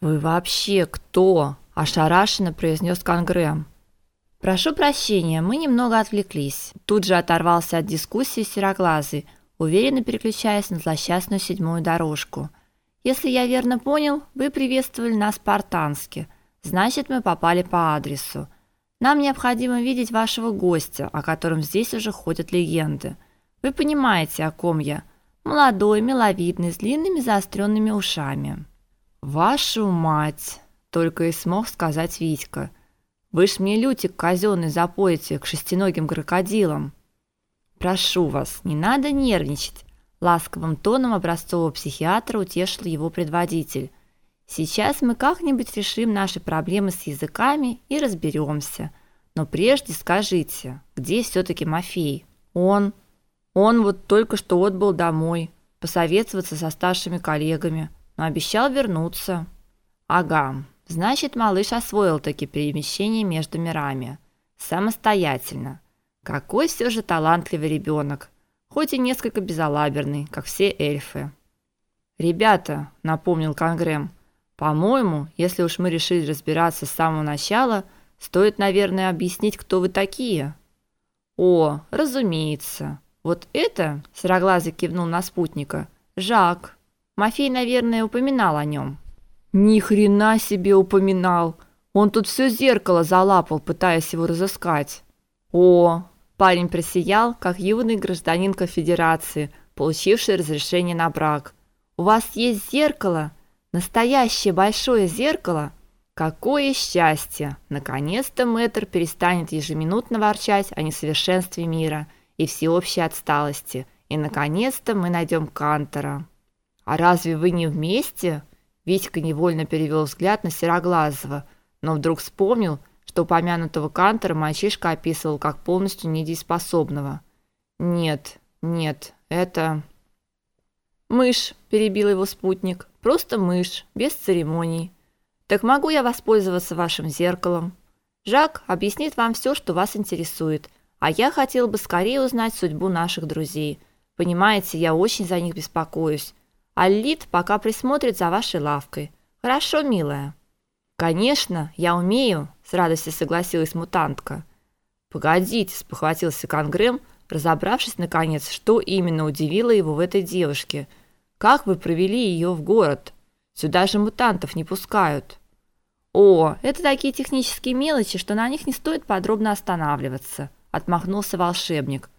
Вы вообще кто? ошарашенно произнес Конгрэм. Прошу прощения, мы немного отвлеклись. Тут же оторвался от дискуссии Сероглазый, уверенно переключаясь на злосчастную седьмую дорожку. Если я верно понял, вы приветствовали нас по-артански. Значит, мы попали по адресу. Нам необходимо видеть вашего гостя, о котором здесь уже ходят легенды. Вы понимаете, о ком я? Молодой, миловидный, с длинными заостренными ушами. Вашу мать, только и смог сказать Витька. Вы ж мне лютик казённый запоете к шестиногим крокодилам. Прошу вас, не надо нервничать, ласковым тоном образцового психиатра утешил его предводитель. Сейчас мы как-нибудь решим наши проблемы с языками и разберемся. Но прежде скажите, где все таки Мафей? Он он вот только что отбыл домой, посоветоваться со старшими коллегами, но обещал вернуться. Ага. Значит, малыш освоил таки перемещение между мирами самостоятельно. Какой все же талантливый ребенок, хоть и несколько безалаберный, как все эльфы. Ребята, напомнил Конгрэм, по-моему, если уж мы решили разбираться с самого начала, стоит, наверное, объяснить, кто вы такие. О, разумеется. Вот это, Сероглазый кивнул на спутника. Жак. Мафей, наверное, упоминал о нем. Ни хрена себе упоминал. Он тут все зеркало залапал, пытаясь его разыскать. О, парень просиял, как юный гражданин конфедерации, получивший разрешение на брак. У вас есть зеркало? Настоящее большое зеркало? Какое счастье! Наконец-то мэтр перестанет ежеминутно ворчать о несовершенстве мира и всеобщей отсталости. И наконец-то мы найдем Кантора. А разве вы не вместе? Витька невольно перевел взгляд на Сероглазого, но вдруг вспомнил, что упомянутого Кантора мальчишка описывал как полностью недееспособного. Нет, нет, это Мышь, перебил его спутник. Просто мышь, без церемоний. Так могу я воспользоваться вашим зеркалом? Жак объяснит вам все, что вас интересует, а я хотел бы скорее узнать судьбу наших друзей. Понимаете, я очень за них беспокоюсь. А Лилит пока присмотрит за вашей лавкой. Хорошо, милая. Конечно, я умею, с радостью согласилась мутантка. Погодите, спохватился Конгрэм, разобравшись наконец, что именно удивило его в этой девушке. Как вы провели ее в город? Сюда же мутантов не пускают. О, это такие технические мелочи, что на них не стоит подробно останавливаться, отмахнулся волшебник.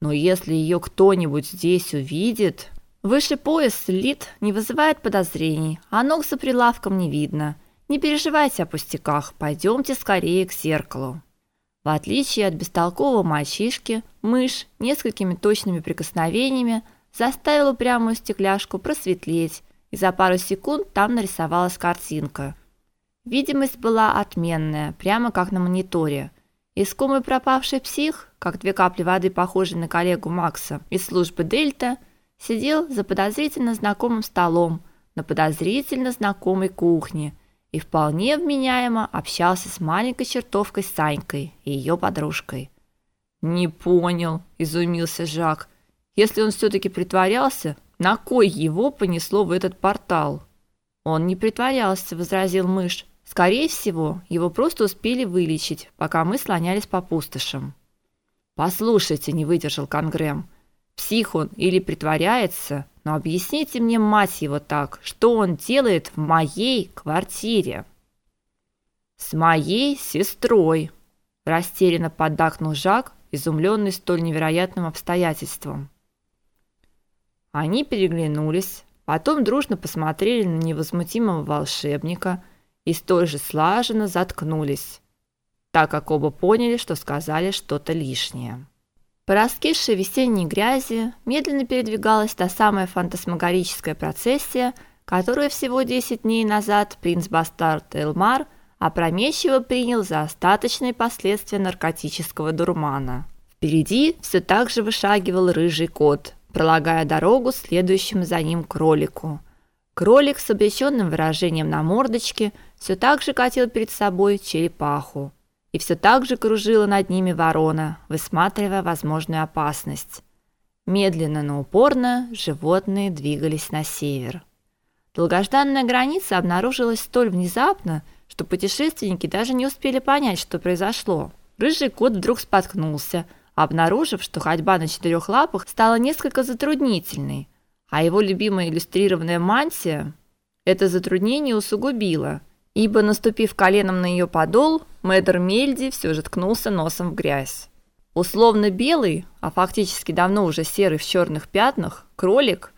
Но если ее кто-нибудь здесь увидит, выше пояс слит, не вызывает подозрений, а ног за прилавком не видно. Не переживайте о пустяках, пойдемте скорее к зеркалу. В отличие от бестолкового мальчишки, мышь несколькими точными прикосновениями заставила прямую стекляшку просветлеть, и за пару секунд там нарисовалась картинка. Видимость была отменная, прямо как на мониторе. Искомый пропавший псих, как две капли воды, похожий на коллегу Макса из службы Дельта, сидел за подозрительно знакомым столом на подозрительно знакомой кухне – и вполне вменяемо общался с маленькой чертовкой Санькой и ее подружкой. Не понял, изумился Жак. Если он все таки притворялся, на кой его понесло в этот портал? Он не притворялся, возразил мышь. Скорее всего, его просто успели вылечить, пока мы слонялись по пустошам. Послушайте, не выдержал Конгрэм. Псих он или притворяется, но объясните мне, мать его, так, что он делает в моей квартире? С моей сестрой, растерянно поддакнул Жак, изумленный столь невероятным обстоятельством. Они переглянулись, потом дружно посмотрели на невозмутимого волшебника и столь же слаженно заткнулись, так как оба поняли, что сказали что-то лишнее. По раскисшей весенней грязи медленно передвигалась та самая фантасмагорическая процессия, которую всего 10 дней назад принц-бастард Элмар опрометчиво принял за остаточные последствия наркотического дурмана. Впереди все так же вышагивал рыжий кот, пролагая дорогу следующему за ним кролику. Кролик с обреченным выражением на мордочке все так же катил перед собой черепаху и все так же кружила над ними ворона, высматривая возможную опасность. Медленно, но упорно животные двигались на север. Долгожданная граница обнаружилась столь внезапно, что путешественники даже не успели понять, что произошло. Рыжий кот вдруг споткнулся, обнаружив, что ходьба на четырех лапах стала несколько затруднительной, а его любимая иллюстрированная мантия это затруднение усугубила, ибо наступив коленом на ее подол, Мэдр Мельди все же ткнулся носом в грязь. Условно белый, а фактически давно уже серый в черных пятнах, кролик,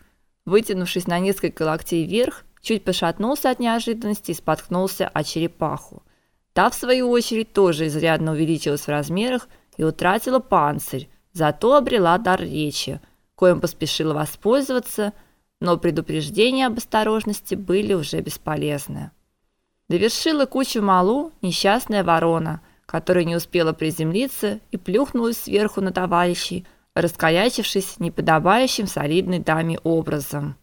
вытянувшись на несколько локтей вверх, чуть пошатнулся от неожиданности и споткнулся о черепаху. Та в свою очередь тоже изрядно увеличилась в размерах и утратила панцирь, зато обрела дар речи, коим поспешила воспользоваться, но предупреждения об осторожности были уже бесполезны. Довершила кучу малу несчастная ворона, которая не успела приземлиться и плюхнулась сверху на товарищей, раскаячившись неподобающим солидной даме образом.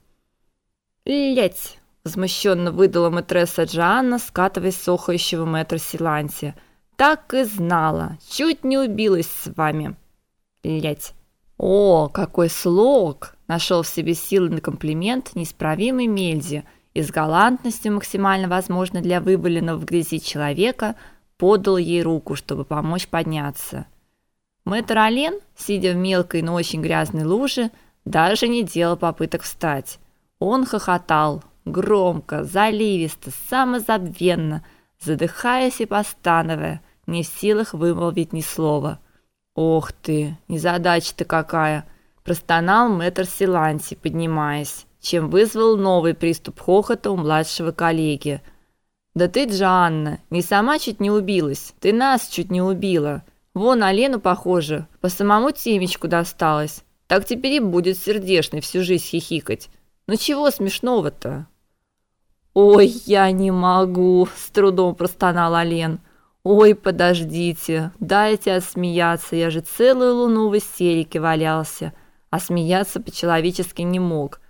«Лять!» – возмущенно выдала матресса Джанна, скатываясь с охающего мэтра Силанти. «Так и знала! Чуть не убилась с вами!» «Лять!» «О, какой слог!» – нашел в себе силы на комплимент неисправимый Мельзи и с галантностью, максимально возможной для вываленного в грязи человека, подал ей руку, чтобы помочь подняться. Мэтр Ален, сидя в мелкой, но очень грязной луже, даже не делал попыток встать. Он хохотал, громко, заливисто, самозабвенно, задыхаясь и постановая, не в силах вымолвить ни слова. «Ох ты, незадача-то какая!» – простонал мэтр Силанси, поднимаясь, чем вызвал новый приступ хохота у младшего коллеги. «Да ты, Джанна, не сама чуть не убилась, ты нас чуть не убила!» Вон Алену, похоже, по самому темечку досталось. Так теперь и будет сердешный всю жизнь хихикать. Ну чего смешного-то? Ой, я не могу, с трудом простонал Ален. Ой, подождите, дайте осмеяться, я же целую луну в истерике валялся, а смеяться по-человечески не мог.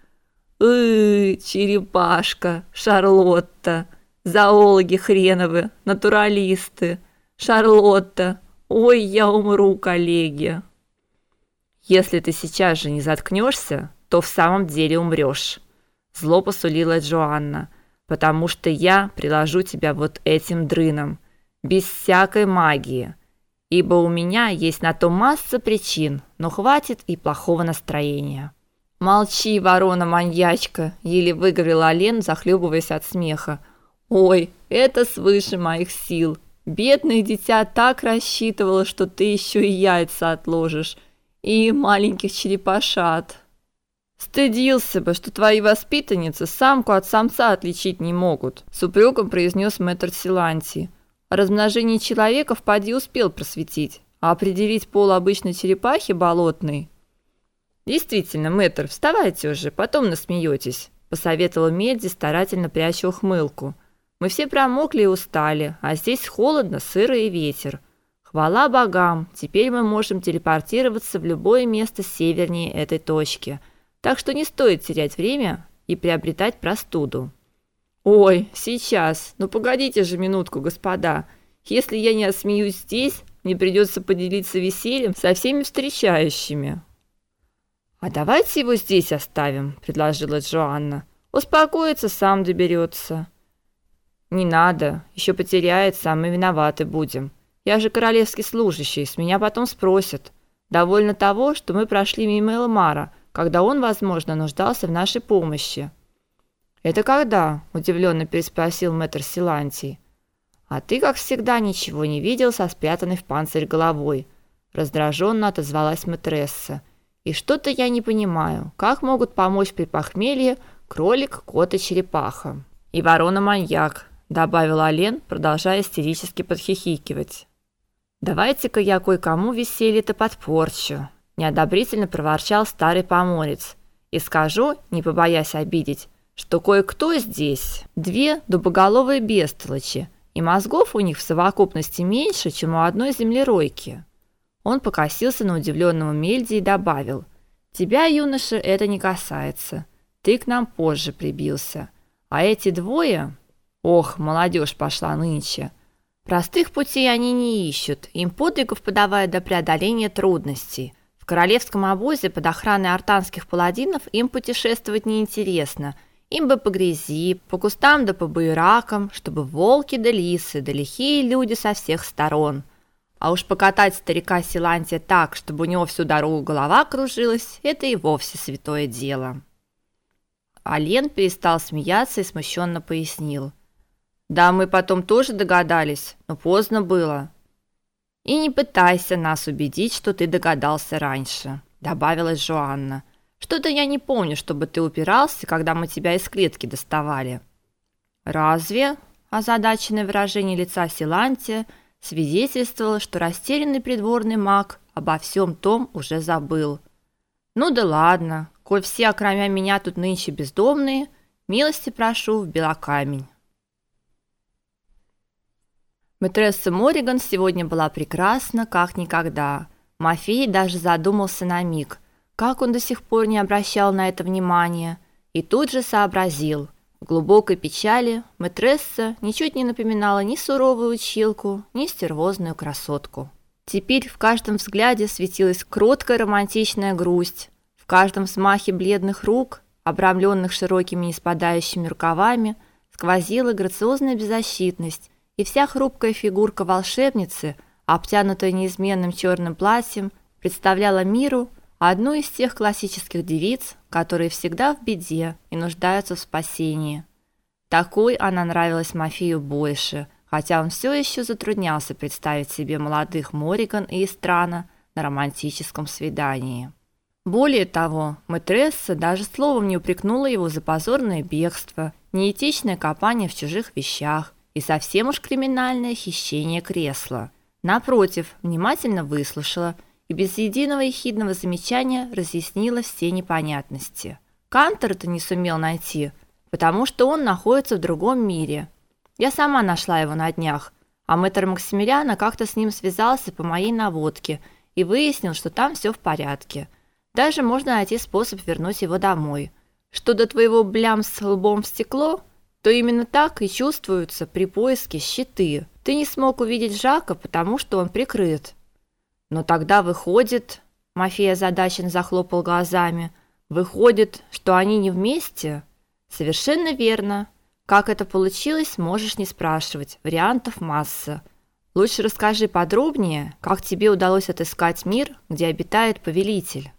Ы, черепашка, Шарлотта, зоологи хреновы, натуралисты, Шарлотта, Ой, я умру, коллеги. Если ты сейчас же не заткнешься, то в самом деле умрешь. Зло посулила Джоанна, потому что я приложу тебя вот этим дрыном, без всякой магии. Ибо у меня есть на то масса причин, но хватит и плохого настроения. Молчи, ворона-маньячка, еле выговорила Лен, захлебываясь от смеха. Ой, это свыше моих сил. Бедное дитя так рассчитывало, что ты еще и яйца отложишь, и маленьких черепашат. Стыдился бы, что твои воспитанницы самку от самца отличить не могут, с упреком произнес мэтр Силанти. О размножении человека в поди успел просветить, а определить пол обычной черепахи болотной. Действительно, мэтр, вставайте уже, потом насмеетесь, посоветовала Медзи, старательно пряча ухмылку. Мы все промокли и устали, а здесь холодно, сыро и ветер. Хвала богам, теперь мы можем телепортироваться в любое место севернее этой точки. Так что не стоит терять время и приобретать простуду. Ой, сейчас. Ну погодите же минутку, господа. Если я не осмеюсь здесь, мне придется поделиться весельем со всеми встречающими. А давайте его здесь оставим, предложила Джоанна. Успокоится, сам доберется. Не надо, еще потеряется, а мы виноваты будем. Я же королевский служащий, с меня потом спросят. Довольно того, что мы прошли мимо Элмара, когда он, возможно, нуждался в нашей помощи. Это когда? удивленно переспросил мэтр Силантий. А ты, как всегда, ничего не видел со спрятанной в панцирь головой, раздраженно отозвалась матресса. И что-то я не понимаю, как могут помочь при похмелье кролик, кот и черепаха? И ворона-маньяк, добавил Ален, продолжая истерически подхихикивать. Давайте-ка я кое-кому веселье-то подпорчу, неодобрительно проворчал старый поморец. И скажу, не побоясь обидеть, что кое-кто здесь две дубоголовые бестолочи, и мозгов у них в совокупности меньше, чем у одной землеройки. Он покосился на удивленного Мельди и добавил: "Тебя, юноша, это не касается. Ты к нам позже прибился. А эти двое Ох, молодежь пошла нынче. Простых путей они не ищут, им подвигов подавая до преодоления трудностей. В королевском обозе под охраной артанских паладинов им путешествовать неинтересно, Им бы по грязи, по кустам да по буеракам, чтобы волки да лисы, да лихие люди со всех сторон. А уж покатать старика Силантия так, чтобы у него всю дорогу голова кружилась, это и вовсе святое дело. Ален перестал смеяться и смущенно пояснил. «Да, мы потом тоже догадались, но поздно было». «И не пытайся нас убедить, что ты догадался раньше», — добавила Жоанна. Что-то я не помню, чтобы ты упирался, когда мы тебя из клетки доставали. Разве? Озадаченное выражение лица Силантия свидетельствовало, что растерянный придворный маг обо всем том уже забыл. Ну да ладно, коль все, окромя меня, тут нынче бездомные, милости прошу в Белокамень. Мэтресса Мориган сегодня была прекрасна, как никогда. Мафей даже задумался на миг – как он до сих пор не обращал на это внимания, и тут же сообразил. В глубокой печали мэтресса ничуть не напоминала ни суровую училку, ни стервозную красотку. Теперь в каждом взгляде светилась кроткая романтичная грусть, в каждом взмахе бледных рук, обрамленных широкими неспадающими рукавами, сквозила грациозная беззащитность, и вся хрупкая фигурка волшебницы, обтянутая неизменным черным платьем, представляла миру одну из тех классических девиц, которые всегда в беде и нуждаются в спасении. Такой она нравилась Мафию больше, хотя он все еще затруднялся представить себе молодых Мориган и Истрана на романтическом свидании. Более того, Мэтресса даже словом не упрекнула его за позорное бегство, неэтичное копание в чужих вещах и совсем уж криминальное хищение кресла. Напротив, внимательно выслушала и без единого ехидного замечания разъяснила все непонятности. Кантор-то не сумел найти, потому что он находится в другом мире. Я сама нашла его на днях, а мэтр Максимилиана как-то с ним связался по моей наводке и выяснил, что там все в порядке. Даже можно найти способ вернуть его домой. Что до твоего блям с лбом в стекло, то именно так и чувствуются при поиске щиты. Ты не смог увидеть Жака, потому что он прикрыт. Но тогда выходит, Мафия задачен захлопал глазами. Выходит, что они не вместе? Совершенно верно. Как это получилось, можешь не спрашивать. Вариантов масса. Лучше расскажи подробнее, как тебе удалось отыскать мир, где обитает повелитель.